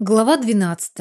Глава 12.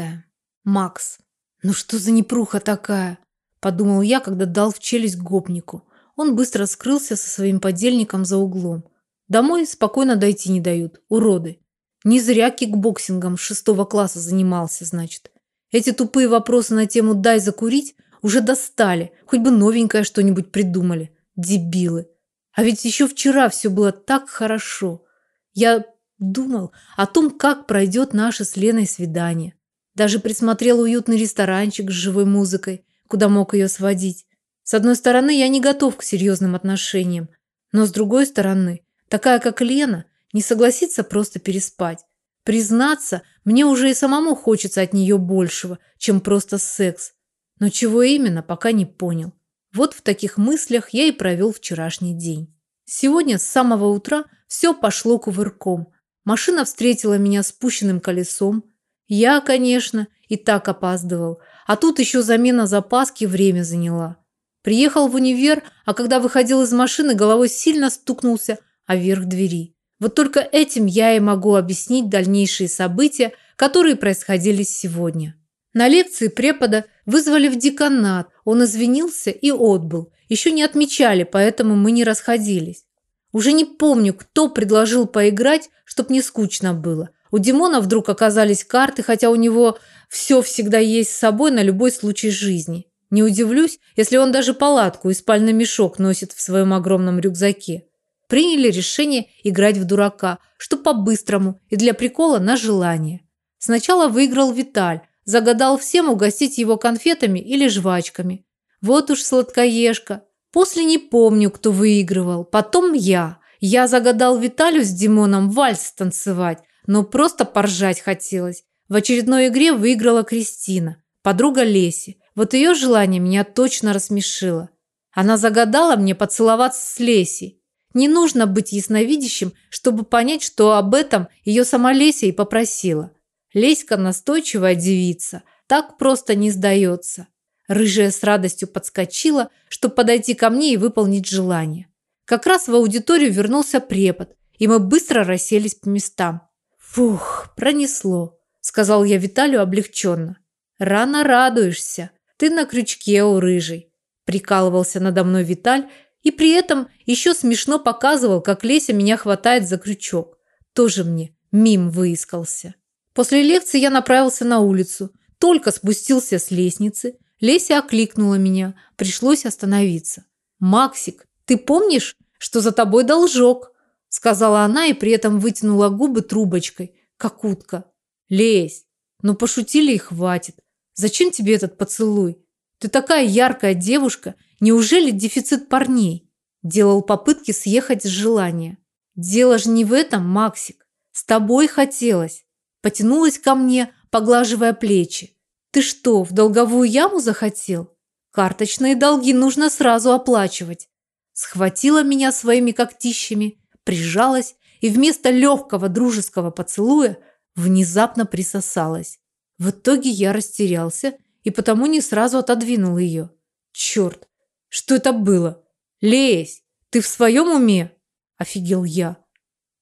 Макс. Ну что за непруха такая? Подумал я, когда дал в челюсть гопнику. Он быстро скрылся со своим подельником за углом. Домой спокойно дойти не дают, уроды. Не зря кикбоксингом с шестого класса занимался, значит. Эти тупые вопросы на тему «дай закурить» уже достали. Хоть бы новенькое что-нибудь придумали. Дебилы. А ведь еще вчера все было так хорошо. Я Думал о том, как пройдет наше с Леной свидание. Даже присмотрел уютный ресторанчик с живой музыкой, куда мог ее сводить. С одной стороны, я не готов к серьезным отношениям, но с другой стороны, такая как Лена, не согласится просто переспать. Признаться, мне уже и самому хочется от нее большего, чем просто секс. Но чего именно, пока не понял. Вот в таких мыслях я и провел вчерашний день. Сегодня с самого утра все пошло кувырком – Машина встретила меня спущенным колесом. Я, конечно, и так опаздывал. А тут еще замена запаски время заняла. Приехал в универ, а когда выходил из машины, головой сильно стукнулся о верх двери. Вот только этим я и могу объяснить дальнейшие события, которые происходили сегодня. На лекции препода вызвали в деканат. Он извинился и отбыл. Еще не отмечали, поэтому мы не расходились. Уже не помню, кто предложил поиграть, чтоб не скучно было. У Димона вдруг оказались карты, хотя у него все всегда есть с собой на любой случай жизни. Не удивлюсь, если он даже палатку и спальный мешок носит в своем огромном рюкзаке. Приняли решение играть в дурака, что по-быстрому и для прикола на желание. Сначала выиграл Виталь, загадал всем угостить его конфетами или жвачками. Вот уж сладкоежка, После не помню, кто выигрывал. Потом я. Я загадал Виталю с Димоном вальс танцевать, но просто поржать хотелось. В очередной игре выиграла Кристина, подруга Леси. Вот ее желание меня точно рассмешило. Она загадала мне поцеловаться с Лесей. Не нужно быть ясновидящим, чтобы понять, что об этом ее сама Леся и попросила. Леська настойчивая девица, так просто не сдается. Рыжая с радостью подскочила, чтобы подойти ко мне и выполнить желание. Как раз в аудиторию вернулся препод, и мы быстро расселись по местам. «Фух, пронесло», – сказал я Виталию облегченно. «Рано радуешься. Ты на крючке у рыжей», – прикалывался надо мной Виталь, и при этом еще смешно показывал, как Леся меня хватает за крючок. Тоже мне мим выискался. После лекции я направился на улицу, только спустился с лестницы – Леся окликнула меня. Пришлось остановиться. «Максик, ты помнишь, что за тобой должок?» Сказала она и при этом вытянула губы трубочкой, как утка. «Лесь, ну пошутили и хватит. Зачем тебе этот поцелуй? Ты такая яркая девушка. Неужели дефицит парней?» Делал попытки съехать с желания. «Дело же не в этом, Максик. С тобой хотелось». Потянулась ко мне, поглаживая плечи. Ты что, в долговую яму захотел? Карточные долги нужно сразу оплачивать. Схватила меня своими когтищами, прижалась и вместо легкого дружеского поцелуя внезапно присосалась. В итоге я растерялся и потому не сразу отодвинул ее. Черт, что это было? Лезь, ты в своем уме? Офигел я.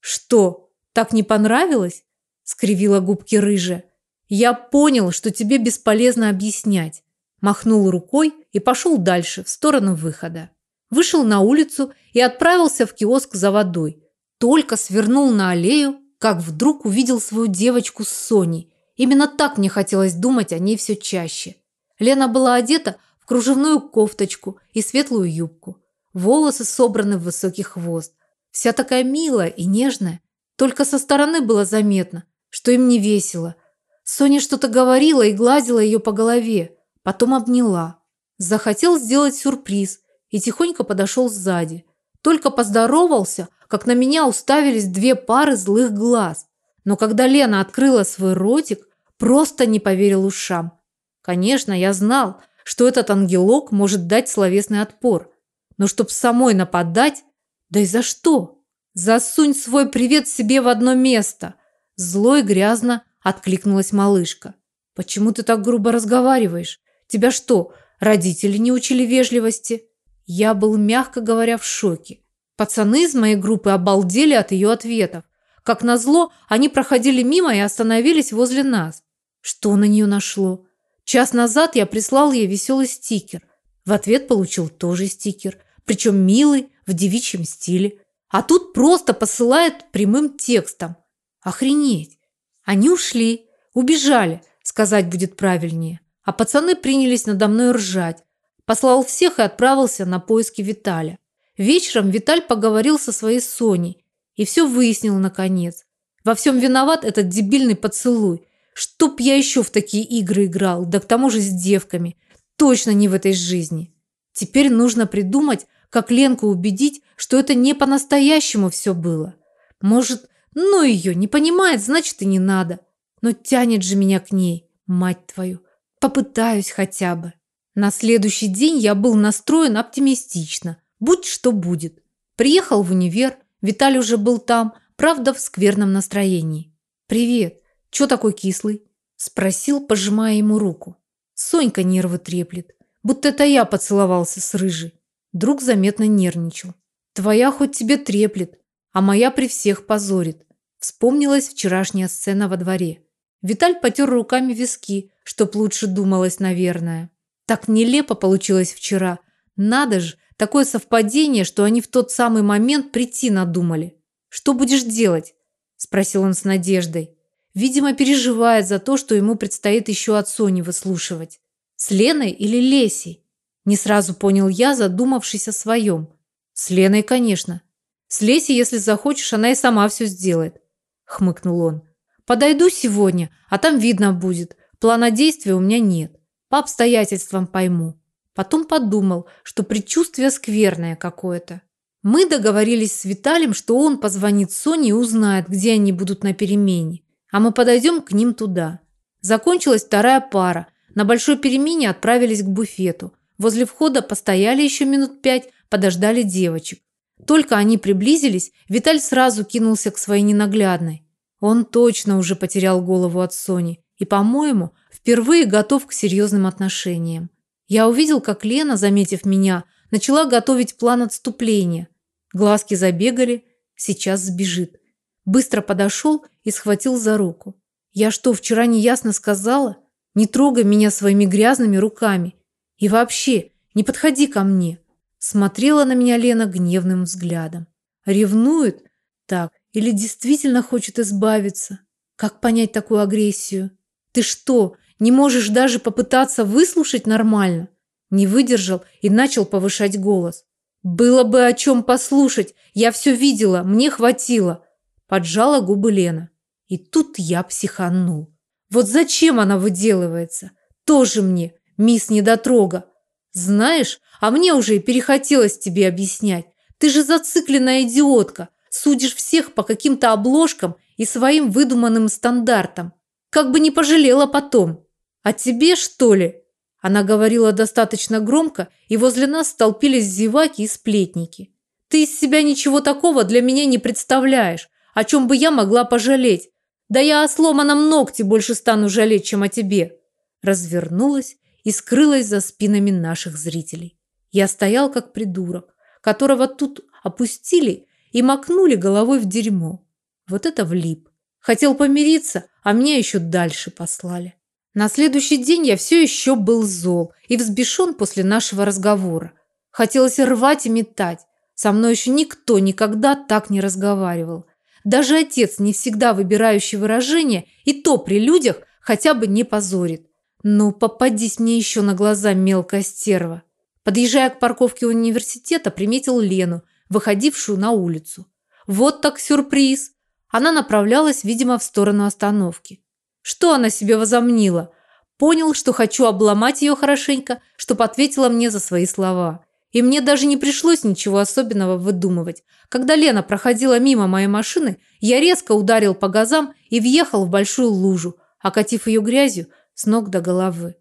Что, так не понравилось? Скривила губки рыжая. Я понял, что тебе бесполезно объяснять. Махнул рукой и пошел дальше, в сторону выхода. Вышел на улицу и отправился в киоск за водой. Только свернул на аллею, как вдруг увидел свою девочку с Соней. Именно так мне хотелось думать о ней все чаще. Лена была одета в кружевную кофточку и светлую юбку. Волосы собраны в высокий хвост. Вся такая милая и нежная. Только со стороны было заметно, что им не весело – Соня что-то говорила и гладила ее по голове, потом обняла. Захотел сделать сюрприз и тихонько подошел сзади. Только поздоровался, как на меня уставились две пары злых глаз. Но когда Лена открыла свой ротик, просто не поверил ушам. Конечно, я знал, что этот ангелок может дать словесный отпор. Но чтоб самой нападать, да и за что? Засунь свой привет себе в одно место. Зло и грязно откликнулась малышка. Почему ты так грубо разговариваешь? Тебя что, родители не учили вежливости? Я был, мягко говоря, в шоке. Пацаны из моей группы обалдели от ее ответов. Как назло, они проходили мимо и остановились возле нас. Что на нее нашло? Час назад я прислал ей веселый стикер. В ответ получил тоже стикер, причем милый, в девичьем стиле. А тут просто посылает прямым текстом. Охренеть. Они ушли, убежали, сказать будет правильнее. А пацаны принялись надо мной ржать. Послал всех и отправился на поиски Виталя. Вечером Виталь поговорил со своей Соней и все выяснил наконец. Во всем виноват этот дебильный поцелуй. Чтоб я еще в такие игры играл, да к тому же с девками. Точно не в этой жизни. Теперь нужно придумать, как Ленку убедить, что это не по-настоящему все было. Может, ну ее, не понимает, значит и не надо. Но тянет же меня к ней, мать твою. Попытаюсь хотя бы. На следующий день я был настроен оптимистично. Будь что будет. Приехал в универ, Виталий уже был там, правда, в скверном настроении. «Привет. Чё такой кислый?» – спросил, пожимая ему руку. Сонька нервы треплет. Будто это я поцеловался с рыжей. Друг заметно нервничал. Твоя хоть тебе треплет, а моя при всех позорит. Вспомнилась вчерашняя сцена во дворе. Виталь потер руками виски, чтоб лучше думалось, наверное. Так нелепо получилось вчера. Надо же, такое совпадение, что они в тот самый момент прийти надумали. Что будешь делать? спросил он с надеждой. Видимо, переживает за то, что ему предстоит еще от Сони выслушивать. С Леной или Лесей? Не сразу понял я, задумавшись о своем. С Леной, конечно. С Лесей, если захочешь, она и сама все сделает. Хмыкнул он. Подойду сегодня, а там видно будет. Плана действия у меня нет. По обстоятельствам пойму. Потом подумал, что предчувствие скверное какое-то. Мы договорились с Виталием, что он позвонит Соне и узнает, где они будут на перемене. А мы подойдем к ним туда. Закончилась вторая пара. На большой перемене отправились к буфету. Возле входа постояли еще минут пять, подождали девочек. Только они приблизились, Виталь сразу кинулся к своей ненаглядной. Он точно уже потерял голову от Сони и, по-моему, впервые готов к серьезным отношениям. Я увидел, как Лена, заметив меня, начала готовить план отступления. Глазки забегали, сейчас сбежит. Быстро подошел и схватил за руку. Я что, вчера неясно сказала? Не трогай меня своими грязными руками. И вообще, не подходи ко мне. Смотрела на меня Лена гневным взглядом. Ревнует? Так, или действительно хочет избавиться? Как понять такую агрессию? Ты что, не можешь даже попытаться выслушать нормально? Не выдержал и начал повышать голос. Было бы о чем послушать. Я все видела, мне хватило. Поджала губы Лена. И тут я психанул. Вот зачем она выделывается? Тоже мне мисс Недотрога. Знаешь, а мне уже и перехотелось тебе объяснять. Ты же зацикленная идиотка. Судишь всех по каким-то обложкам и своим выдуманным стандартам. Как бы не пожалела потом. А тебе, что ли? Она говорила достаточно громко, и возле нас столпились зеваки и сплетники. Ты из себя ничего такого для меня не представляешь, о чем бы я могла пожалеть. Да я о сломанном ногте больше стану жалеть, чем о тебе. Развернулась и скрылась за спинами наших зрителей. Я стоял как придурок, которого тут опустили и макнули головой в дерьмо. Вот это влип. Хотел помириться, а меня еще дальше послали. На следующий день я все еще был зол и взбешен после нашего разговора. Хотелось рвать и метать. Со мной еще никто никогда так не разговаривал. Даже отец, не всегда выбирающий выражения, и то при людях хотя бы не позорит. Ну, попадись мне еще на глаза, мелкая стерва. Подъезжая к парковке университета, приметил Лену, выходившую на улицу. Вот так сюрприз. Она направлялась, видимо, в сторону остановки. Что она себе возомнила? Понял, что хочу обломать ее хорошенько, чтоб ответила мне за свои слова. И мне даже не пришлось ничего особенного выдумывать. Когда Лена проходила мимо моей машины, я резко ударил по газам и въехал в большую лужу, окатив ее грязью, с ног до головы.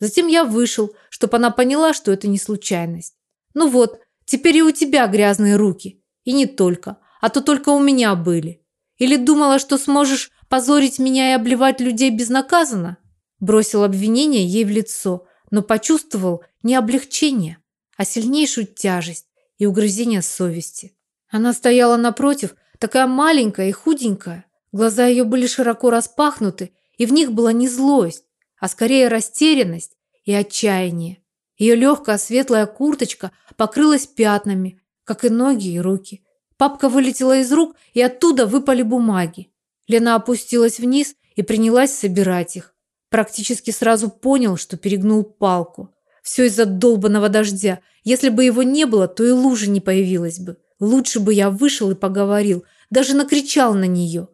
Затем я вышел, чтобы она поняла, что это не случайность. Ну вот, теперь и у тебя грязные руки. И не только, а то только у меня были. Или думала, что сможешь позорить меня и обливать людей безнаказанно? Бросил обвинение ей в лицо, но почувствовал не облегчение, а сильнейшую тяжесть и угрызение совести. Она стояла напротив, такая маленькая и худенькая. Глаза ее были широко распахнуты, и в них была не злость, а скорее растерянность и отчаяние. Ее легкая светлая курточка покрылась пятнами, как и ноги и руки. Папка вылетела из рук, и оттуда выпали бумаги. Лена опустилась вниз и принялась собирать их. Практически сразу понял, что перегнул палку. Все из-за долбанного дождя. Если бы его не было, то и лужи не появилась бы. Лучше бы я вышел и поговорил, даже накричал на нее.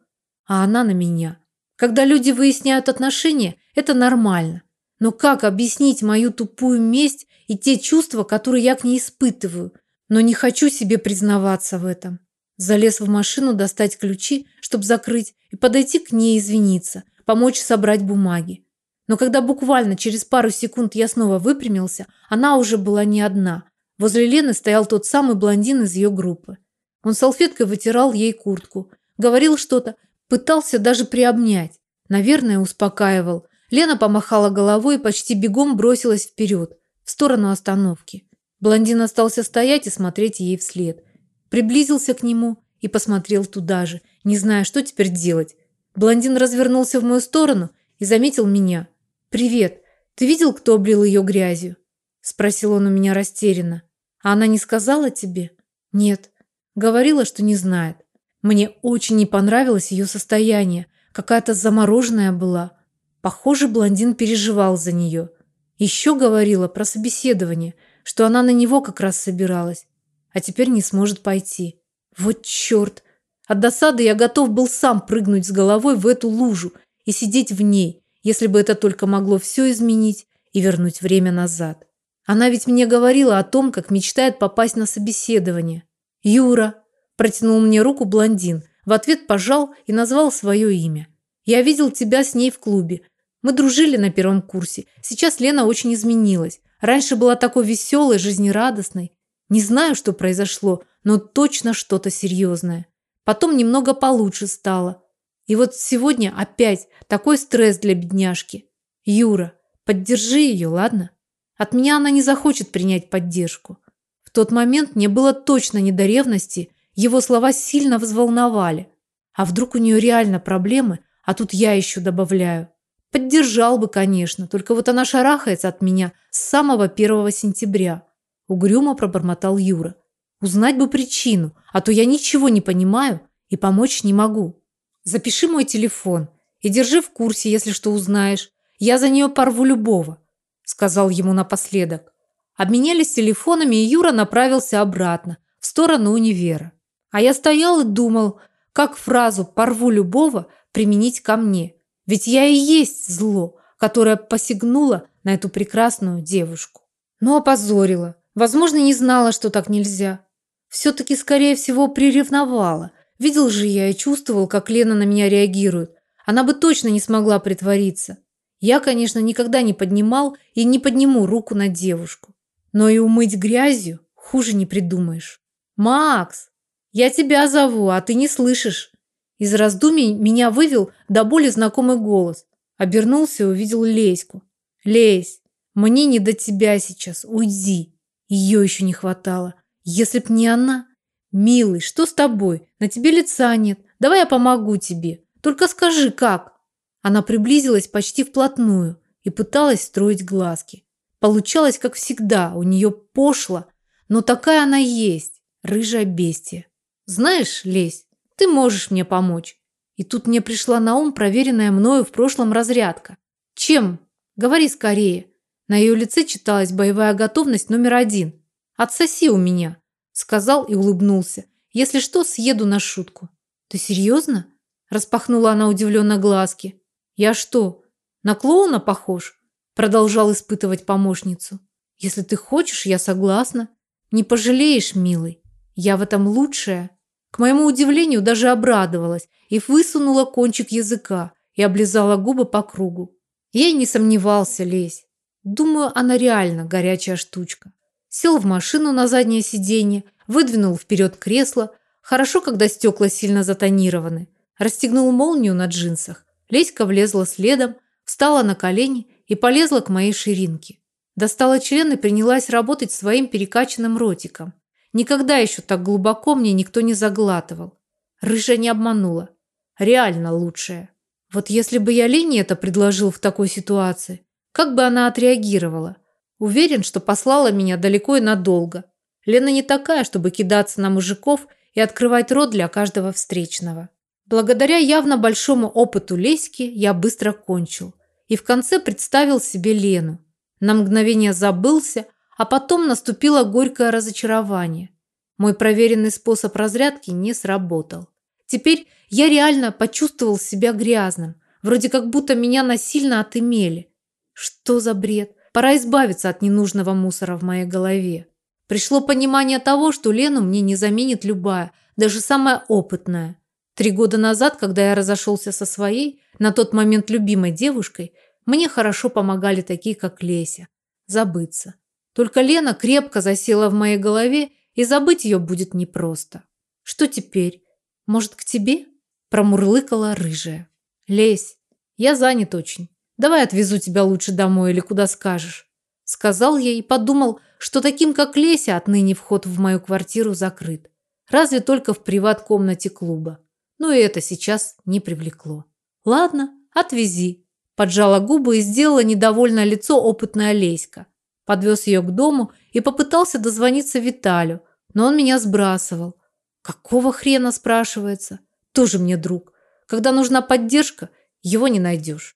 А она на меня. Когда люди выясняют отношения, это нормально. Но как объяснить мою тупую месть и те чувства, которые я к ней испытываю? Но не хочу себе признаваться в этом. Залез в машину достать ключи, чтобы закрыть, и подойти к ней извиниться, помочь собрать бумаги. Но когда буквально через пару секунд я снова выпрямился, она уже была не одна. Возле Лены стоял тот самый блондин из ее группы. Он салфеткой вытирал ей куртку, говорил что-то, пытался даже приобнять. Наверное, успокаивал. Лена помахала головой и почти бегом бросилась вперед, в сторону остановки. Блондин остался стоять и смотреть ей вслед. Приблизился к нему и посмотрел туда же, не зная, что теперь делать. Блондин развернулся в мою сторону и заметил меня. «Привет. Ты видел, кто облил ее грязью?» Спросил он у меня растерянно. «А она не сказала тебе?» «Нет». Говорила, что не знает. Мне очень не понравилось ее состояние. Какая-то замороженная была. Похоже, блондин переживал за нее. Еще говорила про собеседование, что она на него как раз собиралась, а теперь не сможет пойти. Вот черт! От досады я готов был сам прыгнуть с головой в эту лужу и сидеть в ней, если бы это только могло все изменить и вернуть время назад. Она ведь мне говорила о том, как мечтает попасть на собеседование. «Юра!» – протянул мне руку блондин, в ответ пожал и назвал свое имя. «Я видел тебя с ней в клубе. Мы дружили на первом курсе. Сейчас Лена очень изменилась. Раньше была такой веселой, жизнерадостной. Не знаю, что произошло, но точно что-то серьезное. Потом немного получше стало. И вот сегодня опять такой стресс для бедняжки. Юра, поддержи ее, ладно? От меня она не захочет принять поддержку. В тот момент мне было точно не до ревности, его слова сильно взволновали. А вдруг у нее реально проблемы, а тут я еще добавляю. Поддержал бы, конечно, только вот она шарахается от меня с самого 1 сентября. Угрюмо пробормотал Юра. Узнать бы причину, а то я ничего не понимаю и помочь не могу. Запиши мой телефон и держи в курсе, если что узнаешь. Я за нее порву любого, сказал ему напоследок. Обменялись телефонами, и Юра направился обратно, в сторону универа. А я стоял и думал, как фразу «порву любого» применить ко мне. Ведь я и есть зло, которое посягнуло на эту прекрасную девушку. Но опозорила. Возможно, не знала, что так нельзя. Все-таки, скорее всего, приревновала. Видел же я и чувствовал, как Лена на меня реагирует. Она бы точно не смогла притвориться. Я, конечно, никогда не поднимал и не подниму руку на девушку. Но и умыть грязью хуже не придумаешь. «Макс, я тебя зову, а ты не слышишь. Из раздумий меня вывел до боли знакомый голос. Обернулся и увидел Леську. «Лесь, мне не до тебя сейчас, уйди!» Ее еще не хватало. Если б не она... «Милый, что с тобой? На тебе лица нет. Давай я помогу тебе. Только скажи, как?» Она приблизилась почти вплотную и пыталась строить глазки. Получалось, как всегда, у нее пошло, но такая она есть, рыжая бестия. «Знаешь, Лесь, ты можешь мне помочь. И тут мне пришла на ум проверенная мною в прошлом разрядка. Чем? Говори скорее. На ее лице читалась боевая готовность номер один. Отсоси у меня, сказал и улыбнулся. Если что, съеду на шутку. Ты серьезно? Распахнула она удивленно глазки. Я что, на клоуна похож? Продолжал испытывать помощницу. Если ты хочешь, я согласна. Не пожалеешь, милый. Я в этом лучшая. К моему удивлению, даже обрадовалась и высунула кончик языка и облизала губы по кругу. Я и не сомневался, Лесь. Думаю, она реально горячая штучка. Сел в машину на заднее сиденье, выдвинул вперед кресло. Хорошо, когда стекла сильно затонированы. Расстегнул молнию на джинсах. Леська влезла следом, встала на колени и полезла к моей ширинке. Достала член и принялась работать своим перекачанным ротиком. Никогда еще так глубоко мне никто не заглатывал. Рыжая не обманула. Реально лучшая. Вот если бы я Лене это предложил в такой ситуации, как бы она отреагировала? Уверен, что послала меня далеко и надолго. Лена не такая, чтобы кидаться на мужиков и открывать рот для каждого встречного. Благодаря явно большому опыту Леськи я быстро кончил. И в конце представил себе Лену. На мгновение забылся, а потом наступило горькое разочарование. Мой проверенный способ разрядки не сработал. Теперь я реально почувствовал себя грязным, вроде как будто меня насильно отымели. Что за бред? Пора избавиться от ненужного мусора в моей голове. Пришло понимание того, что Лену мне не заменит любая, даже самая опытная. Три года назад, когда я разошелся со своей, на тот момент любимой девушкой, мне хорошо помогали такие, как Леся. Забыться. Только Лена крепко засела в моей голове, и забыть ее будет непросто. Что теперь? Может, к тебе? Промурлыкала рыжая. Лесь, я занят очень. Давай отвезу тебя лучше домой или куда скажешь. Сказал я и подумал, что таким, как Леся, отныне вход в мою квартиру закрыт. Разве только в приват-комнате клуба. Но и это сейчас не привлекло. Ладно, отвези. Поджала губы и сделала недовольное лицо опытная Леська. Подвез ее к дому и попытался дозвониться Виталю, но он меня сбрасывал. Какого хрена, спрашивается? Тоже мне друг. Когда нужна поддержка, его не найдешь.